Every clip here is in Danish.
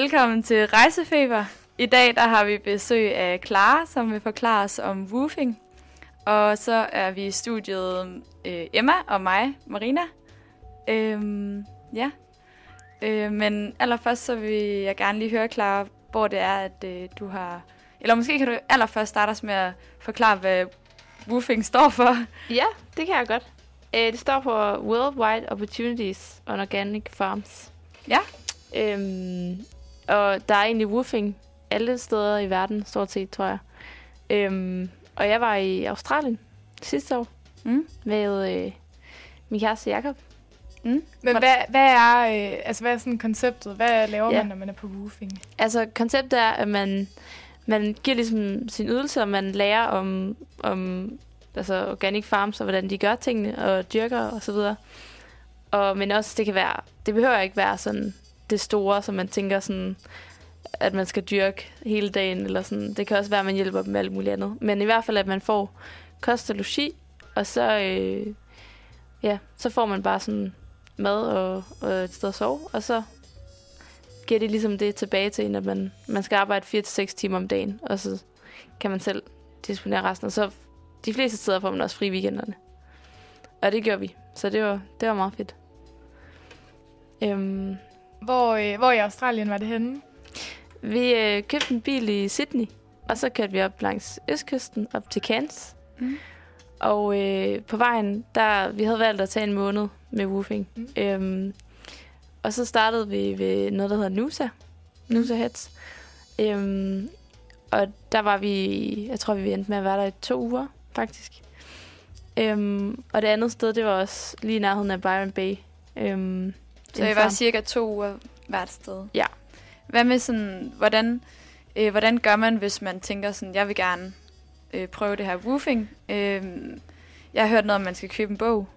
Velkommen til Rejsefeber. I dag der har vi besøg af Clara, som vil forklare os om woofing. Og så er vi i studiet øh, Emma og mig, Marina. Øhm, ja. Øh, men allerførst så vil jeg gerne lige høre, Clara, hvor det er, at øh, du har... Eller måske kan du allerførst starte os med at forklare, hvad woofing står for. Ja, det kan jeg godt. Øh, det står for Worldwide Opportunities on Organic Farms. Ja. Øhm, og der er egentlig woofing alle steder i verden, stort set, tror jeg. Øhm, og jeg var i Australien sidste år Mm. med øh, min kæreste Jacob. Mm. Men Hvordan- hvad, hvad er, øh, altså, hvad er sådan konceptet? Hvad laver Ja. man, når man er på woofing? Altså, konceptet er, at man, man giver ligesom sin ydelse, og man lærer om, om altså organic farms, og hvordan de gør tingene, og dyrker og så videre. Og, men også, det kan være, det behøver ikke være sådan det store, som man tænker sådan, at man skal dyrke hele dagen, eller sådan. Det kan også være, at man hjælper dem med alt muligt andet. Men i hvert fald, at man får kost og logi, og så, øh, ja, så får man bare sådan mad og, og et sted at sove, og så giver det ligesom det tilbage til en, at man, man skal arbejde 4-6 timer om dagen, og så kan man selv disponere resten. Og så de fleste steder får man også fri weekenderne. Og det gør vi. Så det var, det var meget fedt. Øhm, hvor, øh, hvor i Australien var det henne? vi øh, købte en bil i Sydney, og så kørte vi op langs østkysten, op til Cairns. Mm. Og øh, på vejen, der vi havde valgt at tage en måned med woofing. Mm. Øhm, og så startede vi ved noget, der hedder Nusa. Nusa Heads. Øhm, og der var vi, jeg tror, vi endte med at være der i to uger, faktisk. Øhm, og det andet sted, det var også lige i nærheden af Byron Bay. Øhm, Så jeg var cirka to uger hvert sted. Ja. Hvad med sådan, hvordan, øh, hvordan gør man, hvis man tænker sådan, jeg vil gerne øh, prøve det her woofing? Øh, jeg har hørt noget om, man skal købe en bog.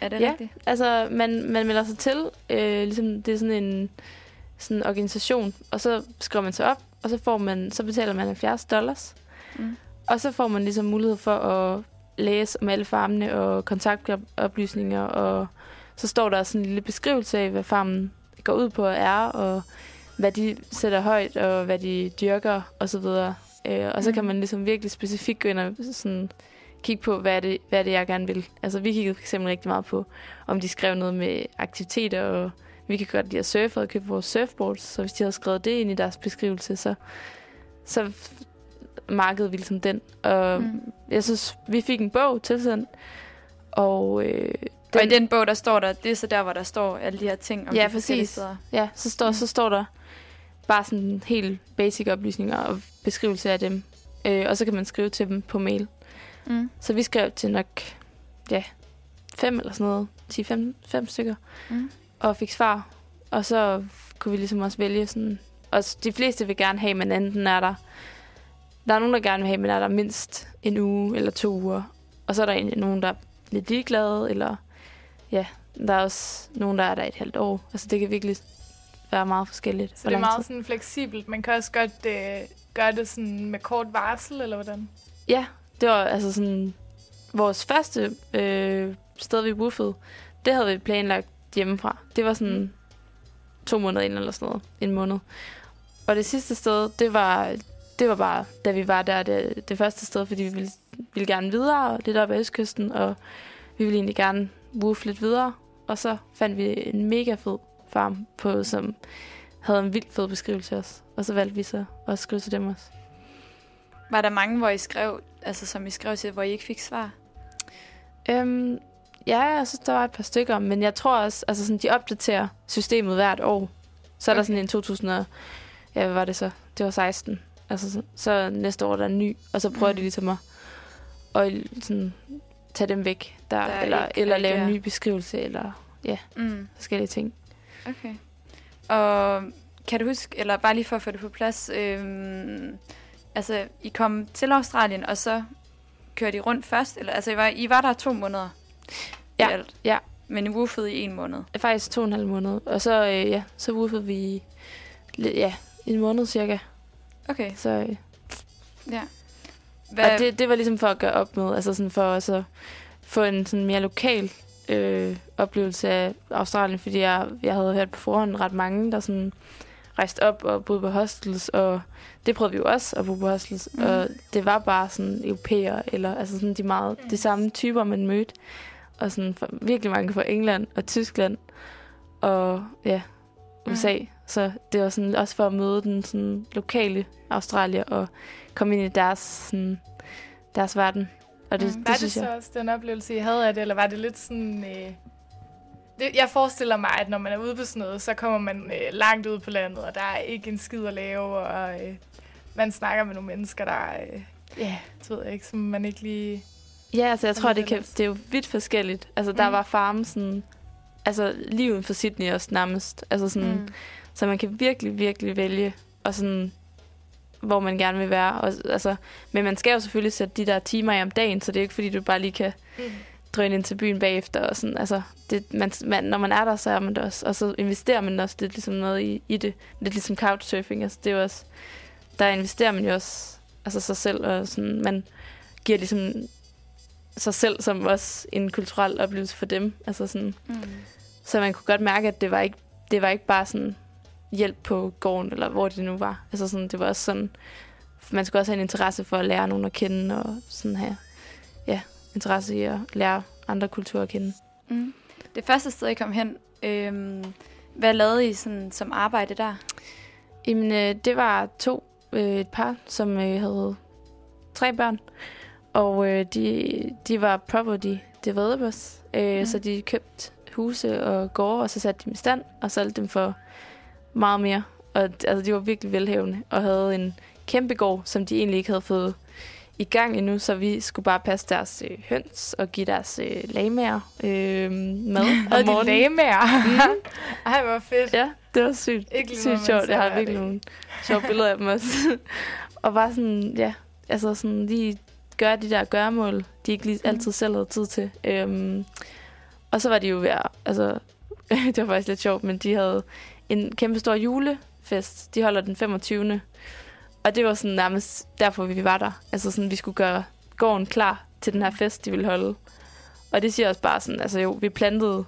Er det Ja. rigtigt? Altså, man, man melder sig til, øh, ligesom det er sådan en sådan en organisation, og så skriver man sig op, og så får man, så betaler man 70 dollars, Mm. og så får man ligesom mulighed for at læse om alle farmene og kontaktoplysninger, og så står der sådan en lille beskrivelse af, hvad farmen går ud på og er, og hvad de sætter højt, og hvad de dyrker, og så videre. Øh, og så Mm. kan man ligesom virkelig specifikt gå ind og sådan kigge på, hvad er, det, hvad er det, jeg gerne vil. Altså, vi kiggede eksempel rigtig meget på, om de skrev noget med aktiviteter, og vi kan godt lide at surfe og købe vores surfboards, så hvis de havde skrevet det ind i deres beskrivelse, så, så markedede vi ligesom den. Og Mm. mm. jeg synes, vi fik en bog tilsendt, og øh, Og i den bog, der står der, det er så der, hvor der står alle de her ting om Ja, de forskellige steder. Ja, så står, Mm. så står der bare sådan helt basic oplysninger og beskrivelse af dem. Øh, og så kan man skrive til dem på mail. Mm. Så vi skrev til nok, ja, fem eller sådan noget. 10-5 fem stykker. Mm. Og fik svar. Og så kunne vi ligesom også vælge sådan... Og de fleste vil gerne have, men enten er der... Der er nogen, der gerne vil have, men er der mindst en uge eller to uger. Og så er der egentlig nogen, der er lidt ligeglade, eller... Ja, der er også nogen, der er der et halvt år. Altså, det kan virkelig være meget forskelligt. Så det er meget sådan fleksibelt. Man kan også godt øh, gøre det sådan med kort varsel, eller hvordan? Ja, det var altså sådan... Vores første øh, sted, vi woofede, det havde vi planlagt hjemmefra. Det var sådan Mm. to måneder ind eller sådan noget. En måned. Og det sidste sted, det var, det var bare, da vi var der, det, det første sted, fordi vi ville, ville gerne videre, lidt op ad Østkysten, og vi ville egentlig gerne woof lidt videre. Og så fandt vi en mega fed farm, på, som havde en vildt fed beskrivelse også. Og så valgte vi så at skrive til dem også. Var der mange, hvor I skrev, altså som I skrev til, hvor I ikke fik svar? Øhm, ja, jeg synes, der var et par stykker, men jeg tror også, altså sådan, de opdaterer systemet hvert år. Så er der Okay. sådan en 2000 og, ja, hvad var det så? Det var 16. Altså, så, så næste år er der en ny, og så prøver Mm. de ligesom at, at sådan, tage dem væk, der, Der er eller, ikke eller lave en ny beskrivelse, eller Mm. forskellige ting. Okay. Og kan du huske, eller bare lige for at få det på plads, øhm, altså I kom til Australien, og så kørte I rundt først, eller altså I var, I var der to måneder Ja, alt, ja. men I woofede i en måned. Faktisk to og en halv måned, og så, øh, ja, så woofede vi ja, en måned cirka. Okay, Så, øh, ja. Og det, det var ligesom for at gøre op med, altså sådan for at så få en sådan mere lokal øh, oplevelse af Australien, fordi jeg, jeg havde hørt på forhånd ret mange, der sådan rejste op og boede på hostels, og det prøvede vi jo også at bo på hostels, Mm. og det var bare sådan europæer, eller altså sådan de meget, de samme typer, man mødte, og sådan for, virkelig mange fra England og Tyskland, og ja. USA. Mm. Så det var sådan også for at møde den sådan lokale Australier og komme ind i deres, sådan, deres verden. Og det, Mm. mm. Var det, det, synes så jeg. også den oplevelse, I havde af det, eller var det lidt sådan... Øh, det, jeg forestiller mig, at når man er ude på sådan noget, så kommer man øh, langt ud på landet, og der er ikke en skid at lave, og øh, man snakker med nogle mennesker, der øh, ja, det ved jeg ikke, som man ikke lige... Ja, altså jeg tror, det, kan, det er jo vidt forskelligt. Altså der Mm. var farmen sådan, altså uden for Sydney også nærmest. Altså sådan, mm. Så man kan virkelig, virkelig vælge, og sådan, hvor man gerne vil være. Og, altså, men man skal jo selvfølgelig sætte de der timer i om dagen, så det er ikke fordi, du bare lige kan Mm. drøne ind til byen bagefter. Og sådan, altså, det, man, man, når man er der, så er man der også. Og så investerer man også lidt ligesom noget i, i det. Lidt ligesom couchsurfing. Altså, det er jo også, der investerer man jo også altså sig selv, og sådan, man giver ligesom sig selv som også en kulturel oplevelse for dem. Altså sådan, Mm. så man kunne godt mærke, at det var ikke, det var ikke bare sådan hjælp på gården, eller hvor det nu var. Altså sådan, det var også sådan, man skulle også have en interesse for at lære nogen at kende, og sådan have, ja, interesse i at lære andre kulturer at kende. Mm. Det første sted, I kom hen, øhm, hvad lavede I sådan, som arbejde der? Jamen, øh, det var to, øh, et par, som øh, havde tre børn, og øh, de, de var property developers, øh, mm. så de købte huse og gårde, og så satte de dem i stand, og solgte dem for meget mere. Og altså, de var virkelig velhavende, og havde en kæmpe gård, som de egentlig ikke havde fået i gang endnu, så vi skulle bare passe deres øh, høns og give deres øh, lagmager øh, mad om Havde de morgenen. lagmager? Mm. Ej, hvor fedt. Ja, det var sygt, Ikke sygt sjovt. Jeg har virkelig nogle sjove billeder af dem også. og bare sådan, ja, altså sådan lige gøre de der gøremål, de ikke lige Mhm. altid selv havde tid til. Øhm, og så var de jo ved at, altså, det var faktisk lidt sjovt, men de havde en kæmpe stor julefest. De holder den 25. Og det var sådan nærmest derfor, vi var der. Altså sådan, vi skulle gøre gården klar til den her fest, de ville holde. Og det siger også bare sådan, altså jo, vi plantede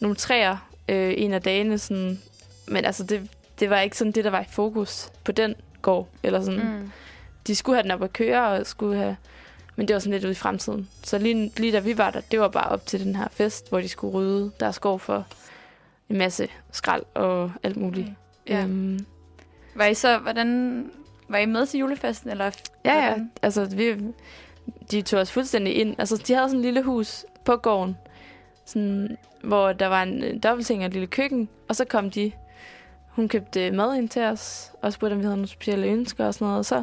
nogle træer øh, en af dagene, sådan, men altså det, det var ikke sådan det, der var i fokus på den gård. Eller sådan. Mm. De skulle have den op at køre, og skulle have, men det var sådan lidt ude i fremtiden. Så lige, lige da vi var der, det var bare op til den her fest, hvor de skulle rydde deres gård for en masse skrald og alt muligt. Mm. Ja. Øhm, Var I så, hvordan, var I med til julefesten? Eller Ja, ja. Altså, vi, de tog os fuldstændig ind. Altså, de havde sådan et lille hus på gården, sådan, hvor der var en dobbeltseng og et lille køkken. Og så kom de, hun købte mad ind til os, og spurgte, om vi havde nogle specielle ønsker og sådan noget. Og så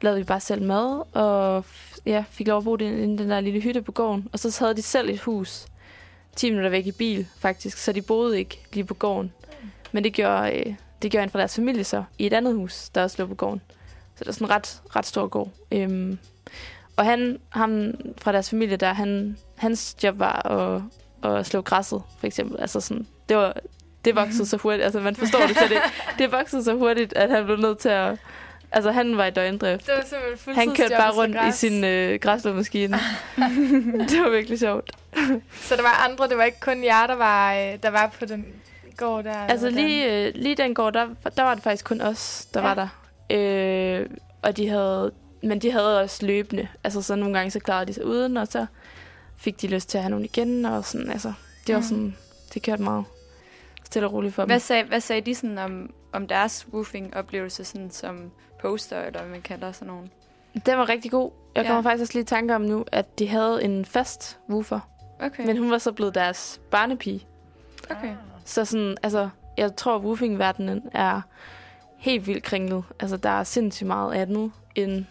lavede vi bare selv mad, og ja, fik lov at bo i den, den der lille hytte på gården. Og så havde de selv et hus, 10 minutter væk i bil, faktisk. Så de boede ikke lige på gården. Men det gjorde, øh, det gjorde en fra deres familie så, i et andet hus, der også lå på gården. Så det er sådan en ret, ret stor gård. Øhm, og han, ham fra deres familie der, han, hans job var at, at slå græsset, for eksempel. Altså sådan, det var, det voksede så hurtigt. Altså man forstår det slet ikke. Det voksede så hurtigt, at han blev nødt til at... Altså han var i døgndrift. Det var simpelthen Han kørte bare rundt i græs. sin øh, græsslåmaskine. det var virkelig sjovt. Så der var andre, det var ikke kun jer, der var, øh, der var på den gård der? Altså lige, øh, lige den gård, der, der var det faktisk kun os, der ja. var der. Øh, og de havde, men de havde også løbende. Altså så nogle gange så klarede de sig uden, og så fik de lyst til at have nogen igen. Og sådan, altså, det var Mm. sådan, det kørte meget stille og roligt for Hvad dem. sagde, hvad sagde de sådan om, om deres woofing-oplevelse sådan som poster, eller hvad man kalder sådan nogen? Den var rigtig god. Jeg Ja. kommer faktisk også lige i tanke om nu, at de havde en fast woofer. Okay. Men hun var så blevet deres barnepige. okay. Så sådan, altså, jeg tror, at woofing-verdenen er helt vildt kringlet. Altså, der er sindssygt meget andet end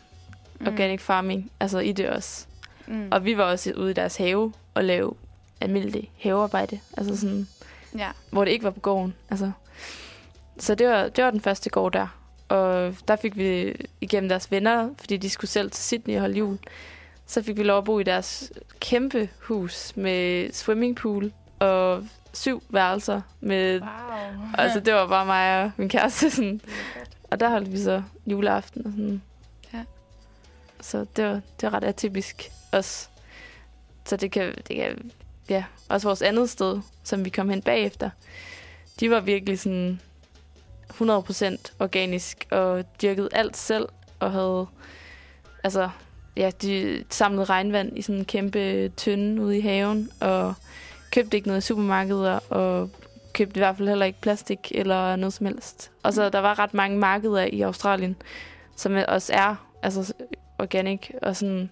Mm. organic farming, altså i det også. Mm. Og vi var også ude i deres have og lave almindelig havearbejde, altså sådan, Ja. hvor det ikke var på gården. Altså. Så det var, det var den første gård der. Og der fik vi igennem deres venner, fordi de skulle selv til Sydney og holde jul. Så fik vi lov at bo i deres kæmpe hus med swimmingpool og syv værelser. Med, Wow. altså det var bare mig og min kæreste. Sådan. Og der holdt vi så juleaften og sådan. Ja. Så det var, det var ret atypisk også. Så det kan, det kan, ja, også vores andet sted, som vi kom hen bagefter, de var virkelig sådan 100% organisk og dyrkede alt selv og havde altså ja, de samlede regnvand i sådan en kæmpe tynde ude i haven og købte ikke noget i supermarkeder og købte i hvert fald heller ikke plastik eller noget som helst. Og så der var ret mange markeder i Australien, som også er altså organic og sådan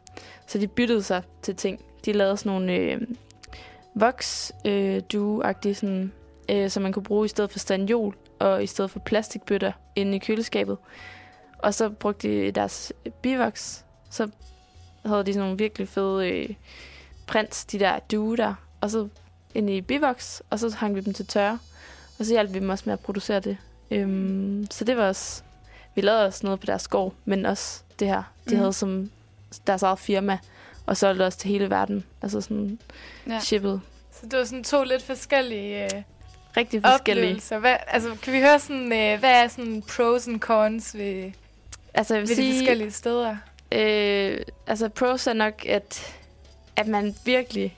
så de byttede sig til ting. De lavede sådan nogle øh, voks øh, agtige sådan øh, som man kunne bruge i stedet for standjol og i stedet for plastikbøtter inde i køleskabet. Og så brugte de deres bivoks. Så havde de sådan nogle virkelig fede øh, prints, de der due der. Og så ind i bivoks, og så hang vi dem til tørre. Og så hjalp vi dem også med at producere det. Øhm, så det var også... Vi lavede også noget på deres gård, men også det her. De mm. havde som deres eget firma, og solgte også til hele verden. Altså sådan ja. shippet. Så det var sådan to lidt forskellige øh, rigtig forskellige. Hvad, altså, kan vi høre sådan, øh, hvad er sådan pros and cons ved, altså, jeg vil ved sige, de forskellige steder? Øh, altså pros er nok, at, at man virkelig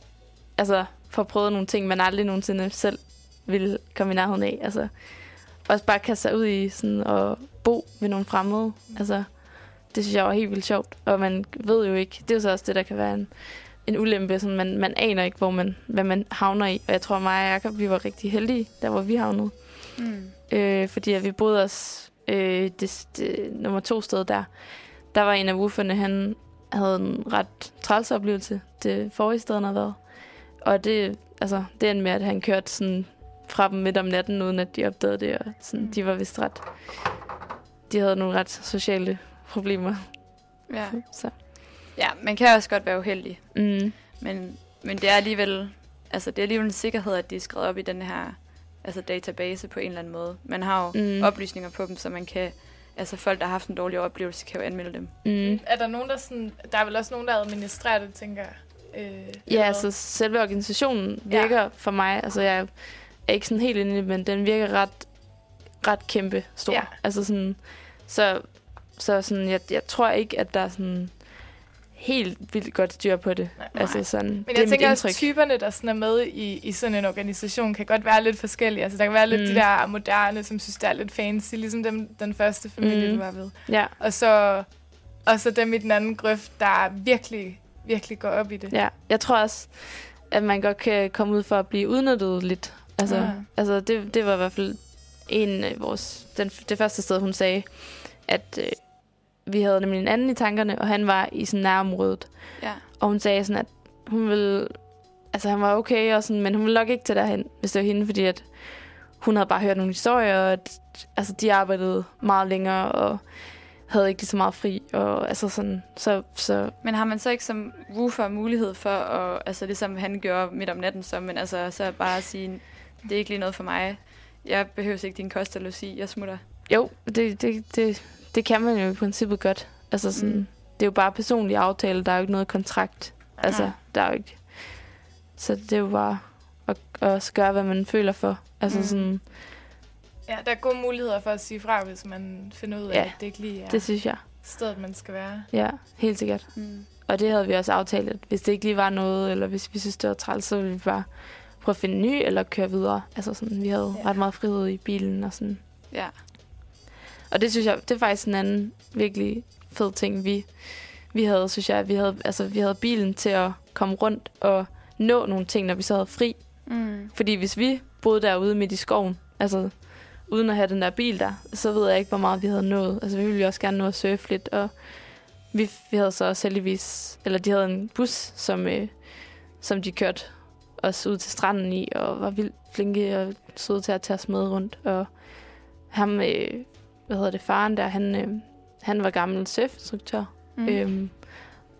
altså, får prøvet nogle ting, man aldrig nogensinde selv ville komme i nærheden af. Altså, også bare kaste sig ud i sådan, at bo med nogle fremmede. Altså, det synes jeg var helt vildt sjovt. Og man ved jo ikke, det er jo så også det, der kan være en, en ulempe. Sådan man, man aner ikke, hvor man, hvad man havner i. Og jeg tror, mig og Jacob, vi var rigtig heldige, der hvor vi havnede. Mm. Øh, fordi at vi boede os øh, det, det, nummer to sted der. Der var en af wooferne, han havde en ret træls oplevelse det forrige sted, han havde været. Og det, altså, det endte med, at han kørte sådan fra dem midt om natten, uden at de opdagede det. Og sådan, mm. de var vist ret... De havde nogle ret sociale problemer. Ja. Så. Ja, man kan også godt være uheldig. Mm. Men, men det er alligevel, altså det er alligevel en sikkerhed, at de er skrevet op i den her altså database på en eller anden måde. Man har jo mm. oplysninger på dem, så man kan, altså folk, der har haft en dårlig oplevelse, kan jo anmelde dem. Mm. Er der nogen, der sådan, der er vel også nogen, der administrerer det, tænker jeg? Øh, ja, altså selve organisationen virker ja. for mig, altså jeg er ikke sådan helt inde i det, men den virker ret, ret kæmpe stor. Ja. Altså sådan, så, så sådan, jeg, jeg tror ikke, at der er sådan helt vildt godt styr på det. Nej, altså sådan, Men jeg det tænker også, at typerne, der sådan er med i, i sådan en organisation, kan godt være lidt forskellige. Altså der kan være lidt mm. de der moderne, som synes, det er lidt fancy, ligesom dem, den første familie, mm. du var ved. Ja. Og så, og så dem i den anden grøft, der virkelig, virkelig går op i det. Ja, jeg tror også, at man godt kan komme ud for at blive udnyttet lidt. Altså, ja. altså det, det var i hvert fald en af vores, den, det første sted, hun sagde, at øh, vi havde nemlig en anden i tankerne, og han var i sådan nærområdet. Ja. Og hun sagde sådan, at hun ville... Altså, han var okay, og sådan, men hun ville nok ikke til derhen, hvis det var hende, fordi at hun havde bare hørt nogle historier, og at, altså, de arbejdede meget længere, og havde ikke lige så meget fri, og altså sådan, så, så... Men har man så ikke som woofer mulighed for at, altså ligesom han gjorde midt om natten så, men altså så bare at sige, det er ikke lige noget for mig, jeg behøver ikke din kost sige, jeg smutter. Jo, det, det, det, det kan man jo i princippet godt. Altså sådan, mm. det er jo bare personlige aftale, der er jo ikke noget kontrakt. Altså, ja. der er jo ikke... Så det er jo bare at, at gøre, hvad man føler for. Altså mm. sådan... Ja, der er gode muligheder for at sige fra, hvis man finder ud af, ja, at det ikke lige er det synes jeg. stedet, man skal være. Ja, helt sikkert. Mm. Og det havde vi også aftalt, at hvis det ikke lige var noget, eller hvis vi synes, det var træls, så ville vi bare prøve at finde ny, eller køre videre. Altså sådan, vi havde ja. ret meget frihed i bilen og sådan. Ja. Og det synes jeg, det er faktisk en anden virkelig fed ting, vi, vi havde, synes jeg. Vi havde, altså, vi havde bilen til at komme rundt og nå nogle ting, når vi så havde fri. Mm. Fordi hvis vi boede derude midt i skoven, altså uden at have den der bil der, så ved jeg ikke, hvor meget vi havde nået. Altså vi ville jo også gerne nå at surfe lidt, og vi, vi havde så også heldigvis, eller de havde en bus, som, øh, som de kørte os ud til stranden i, og var vildt flinke og søde til at tage os med rundt. Og ham, øh, hvad hedder det, faren der, han, øh, han var gammel surfinstruktør. Mm. Øhm,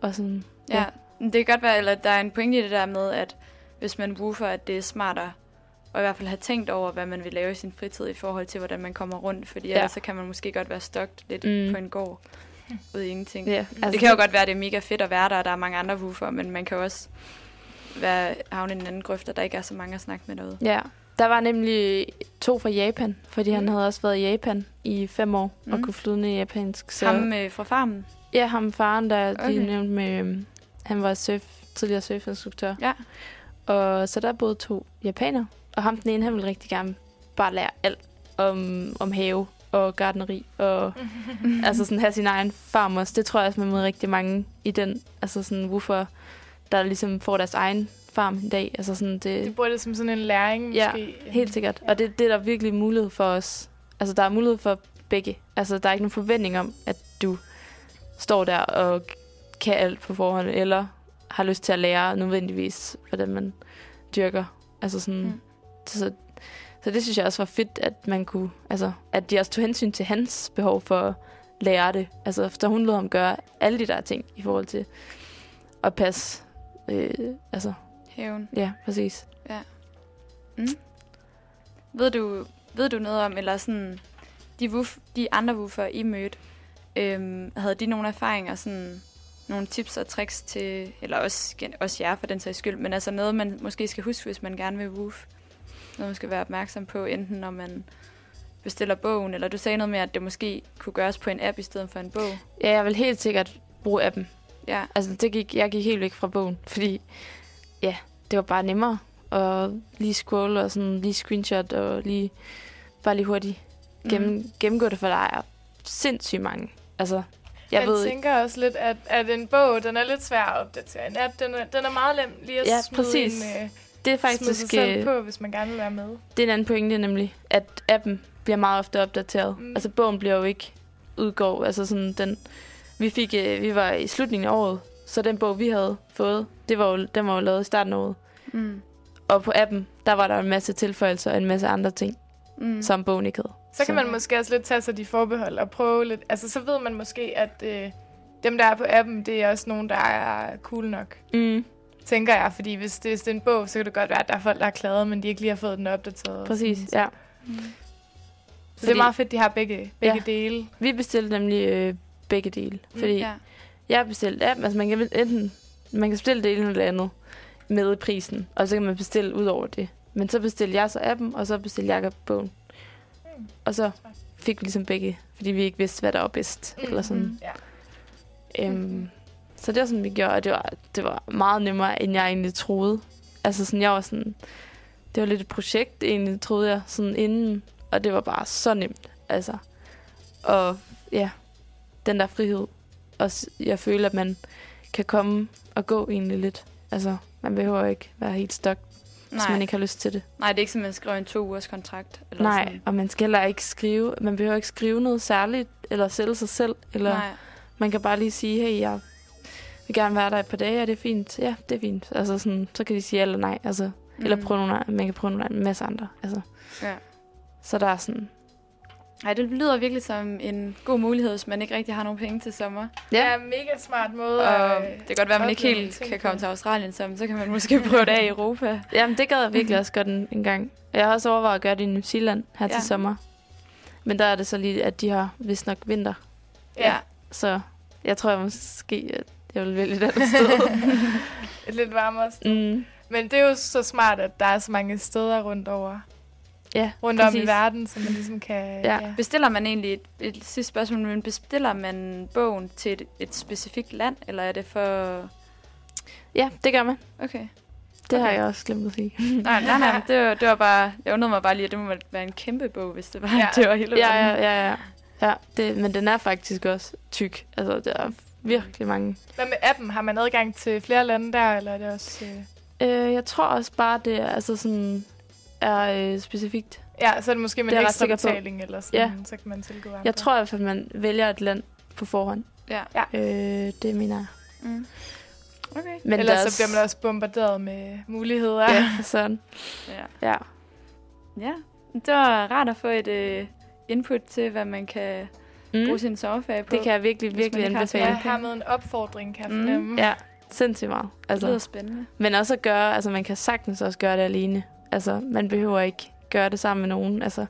og sådan, ja. ja. Det kan godt være, eller der er en pointe i det der med, at hvis man woofer, at det er smartere og i hvert fald have tænkt over, hvad man vil lave i sin fritid i forhold til, hvordan man kommer rundt. Fordi ja. ellers så kan man måske godt være stokt lidt mm. på en gård ud i ingenting. Ja, altså det kan jo godt være, at det er mega fedt at være der, og der er mange andre woofer, men man kan også være havne i en anden grøft, og der ikke er så mange at snakke med derude. Ja, der var nemlig to fra Japan, fordi mm. han havde også været i Japan i fem år mm. og kunne flyde ned i japansk. Så... Ham øh, fra farmen? Ja, ham faren, der okay. de nævnte med, øh, han var surf, tidligere surfinstruktør. Ja. Og så der boede to japanere, og ham den ene, han ville rigtig gerne bare lære alt om, om have og gardneri, og altså sådan have sin egen farm også. Det tror jeg også, man møder rigtig mange i den, altså sådan hvorfor der ligesom får deres egen farm en dag. Altså sådan det, De bruger det som sådan en læring, Ja, måske. Helt sikkert. Og det, det er der virkelig mulighed for os. Altså, der er mulighed for begge. Altså, der er ikke nogen forventning om, at du står der og kan alt på forhånd, eller har lyst til at lære nødvendigvis, hvordan man dyrker. Altså sådan... Mm. Så, så det synes jeg også var fedt, at man kunne... Altså, at de også tog hensyn til hans behov for at lære det. Altså, så hun lod ham gøre alle de der ting i forhold til at passe... Øh, altså, Haven. ja, præcis. Mm. Ved du, ved du noget om, eller sådan, de, woof, de andre woofer, I mødte, øhm, havde de nogle erfaringer, sådan, nogle tips og tricks til, eller også, også jer for den sags skyld, men altså noget, man måske skal huske, hvis man gerne vil woof. Noget, man skal være opmærksom på, enten når man bestiller bogen, eller du sagde noget med, at det måske kunne gøres på en app i stedet for en bog. Ja, jeg vil helt sikkert bruge appen. Ja, Altså, det gik, jeg gik helt væk fra bogen, fordi ja, det var bare nemmere at lige scrolle og sådan lige screenshot og lige bare lige hurtigt gennem, mm. gennemgå det, for der er sindssygt mange. Altså, jeg Jeg ved tænker også lidt, at, at en bog, den er lidt svær at opdatere. En app, den er, den er meget nem lige at Ja, smide, præcis. en, øh, det er smide sig faktisk selv på, hvis man gerne vil være med. det er en anden pointe, nemlig, at appen bliver meget ofte opdateret. Mm. Mm. Altså, bogen bliver jo ikke udgår. Altså, sådan den, vi, fik, øh, vi var i slutningen af året, så den bog, vi havde fået, det var jo, den var jo lavet i starten af året. mm. Og på appen, der var der en masse tilføjelser og en masse andre ting, Mm. mm. som bogen ikke havde. Så kan Så- man måske også lidt tage sig de forbehold og prøve lidt. Altså, så ved man måske, at øh, dem, der er på appen, det er også nogen, der er cool nok. Mm. Tænker jeg, fordi hvis det, hvis det er en bog, så kan det godt være, at der er folk, der er klaget, men de ikke lige har fået den opdateret. Præcis, Så, ja. Mm. så det er meget fedt, de har begge, begge Ja. dele. Vi bestilte nemlig øh, begge dele. Fordi Ja. ja. Jeg bestilte app, altså man kan enten man kan bestille det ene eller det andet med prisen, og så kan man bestille ud over det. Men så bestilte jeg så appen, og så bestilte jeg bogen. Mm. Og så fik vi ligesom begge, fordi vi ikke vidste, hvad der var bedst. Mm. Eller sådan. Mhm. Ja. Øhm, så det var sådan, vi gjorde, og det var, det var meget nemmere, end jeg egentlig troede. Altså sådan, jeg var sådan, det var lidt et projekt, egentlig, troede jeg, sådan inden, og det var bare så nemt, altså. Og ja, den der frihed, også jeg føler, at man kan komme og gå egentlig lidt. Altså, man behøver ikke være helt stok, hvis man ikke har lyst til det. Nej, det er ikke som, at man skriver en to ugers kontrakt. Eller Nej, Sådan. og man skal heller ikke skrive, man behøver ikke skrive noget særligt, eller sælge sig selv, eller Nej. man kan bare lige sige, hey, jeg vil gerne være der et par dage, er det fint? Ja, det er fint. Altså sådan, så kan de sige ja eller nej. Altså, mm. Eller prøve nogle, man kan prøve nogle, en masse andre. Altså. Ja. Så der er sådan... Ej, det lyder virkelig som en god mulighed, hvis man ikke rigtig har nogen penge til sommer. Det Ja. er en mega smart måde Og at... det kan godt være, at man ikke helt kan komme til Australien sammen, så kan man måske prøve det af i Europa. Jamen, det gad jeg virkelig også godt en, en gang. Jeg har også overvejet at gøre det i New Zealand her ja. Ja. til sommer. Men der er det så lige, at de har vist nok vinter. Ja, Så jeg tror jeg måske, at jeg vil vælge et andet sted. et lidt varmere sted. mm. Men det er jo så smart, at der er så mange steder rundt over. Ja, Rundt om i præcis. verden, så man ligesom kan... Ja. Bestiller man egentlig, et, et sidste spørgsmål, men bestiller man bogen til et, et specifikt land, eller er det for... Ja, det gør man. Okay. Det okay. har jeg også glemt at sige. Nej, nej, nej, det var, det var bare... Jeg undrede mig bare lige, at det må være en kæmpe bog, hvis det var, Ja. ja. det var hele Ja, ja, ja, ja. ja det, men den er faktisk også tyk. Altså, der er virkelig mange. Hvad med appen? Har man adgang til flere lande der, eller er det også... Øh... Øh, jeg tror også bare, det er, altså sådan, er øh, specifikt. Ja, så er det måske med Det en jeg ekstra betaling, eller sådan, Ja. så kan man tilgå andre. Jeg tror i hvert fald, man vælger et land på forhånd. Ja. Øh, det mener jeg. Mm. Okay. Men Ellers er så bliver man også bombarderet med muligheder. Ja, sådan. Ja. Ja. ja. Det var rart at få et øh, input til, hvad man kan mm. bruge Mm. sin sommerferie på. Det kan jeg virkelig, virkelig Jeg anbefale. mange har med en opfordring, kan jeg Mm. fornemme. Ja, sindssygt meget. Det lyder Altså, spændende. men også at gøre, altså man kan sagtens også gøre det alene. Altså, man behøver ikke gøre det sammen med nogen. Altså,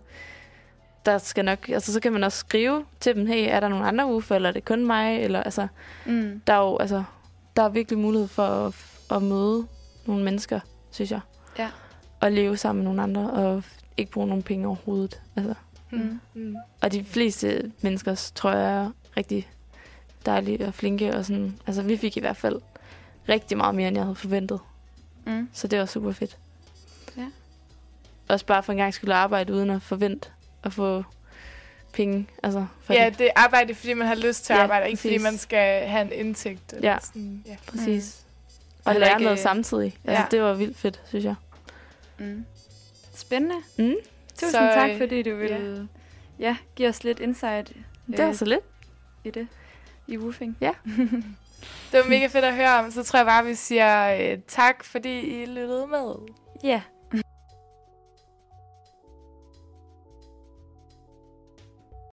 der skal nok, altså så kan man også skrive til dem, hey, er der nogle andre ufer, eller er det kun mig? Eller, altså, Mm. der er jo, altså, der er virkelig mulighed for at, at møde nogle mennesker, synes jeg. Ja. Og leve sammen med nogle andre, og ikke bruge nogle penge overhovedet. Altså. Mm. Mm. Og de fleste mennesker, tror jeg, er rigtig dejlige og flinke. Og sådan. Altså, vi fik i hvert fald rigtig meget mere, end jeg havde forventet. Mm. Så det var super fedt. Ja. Også bare for en gang skulle arbejde uden at forvente at få penge. Altså, for Ja, det. det er arbejde, fordi man har lyst til at Ja, arbejde, ikke fordi præcis. man skal have en indtægt. Eller Ja. Sådan, ja. Præcis. Og Og lære ikke, noget samtidig. Altså, ja. det var vildt fedt, synes jeg. Mm. Spændende. Mm. Tusind Så, tak, øh, fordi du vil ja. give os lidt insight Det var øh, så lidt. i det. I woofing. Det var mega fedt at høre om. Så tror jeg bare, vi siger øh, tak, fordi I lyttede med. Ja.